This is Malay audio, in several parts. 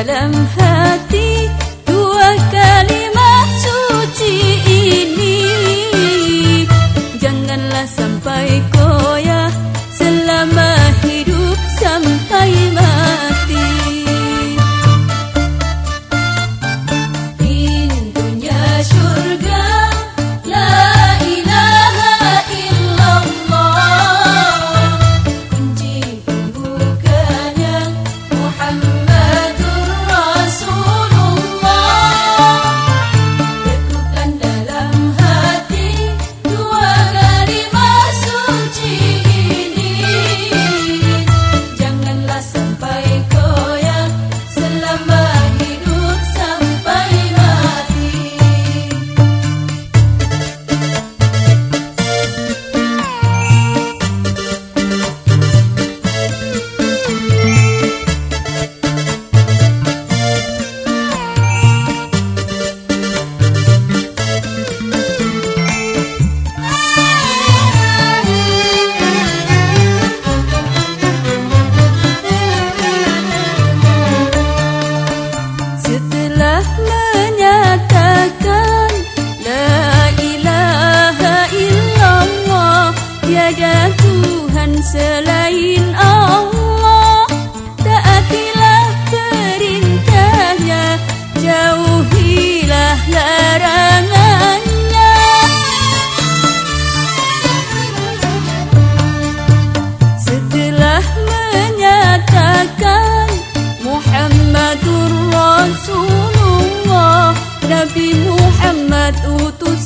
dalam hati dua kalimat suci ini. Janganlah sampai koyah selama hidup sampai mati.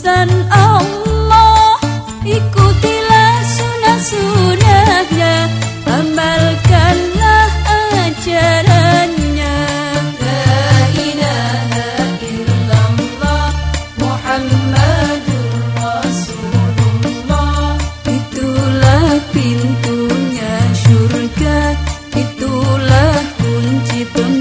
dan Allah. Ikutilah sunah sunahnya amalkanlah ajarannya. La ilaha illallah muhammadur rasulullah. Itulah pintunya syurga itulah kunci pem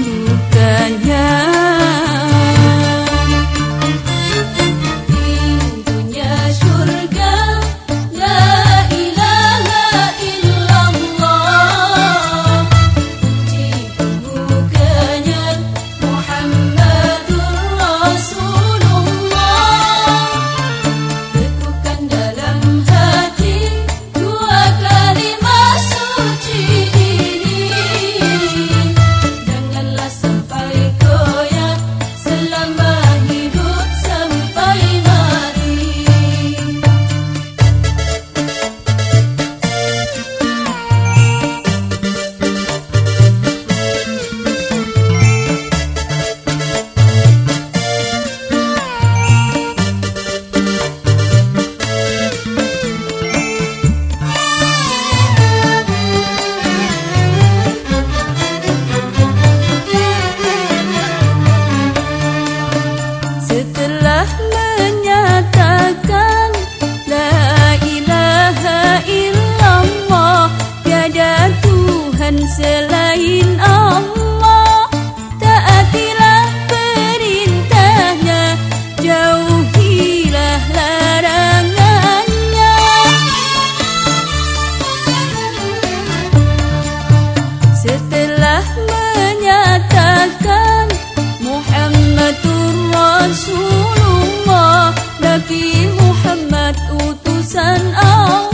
Setelah menyatakan Muhammadur Rasulullah. Nabi Muhammad utusan Allah.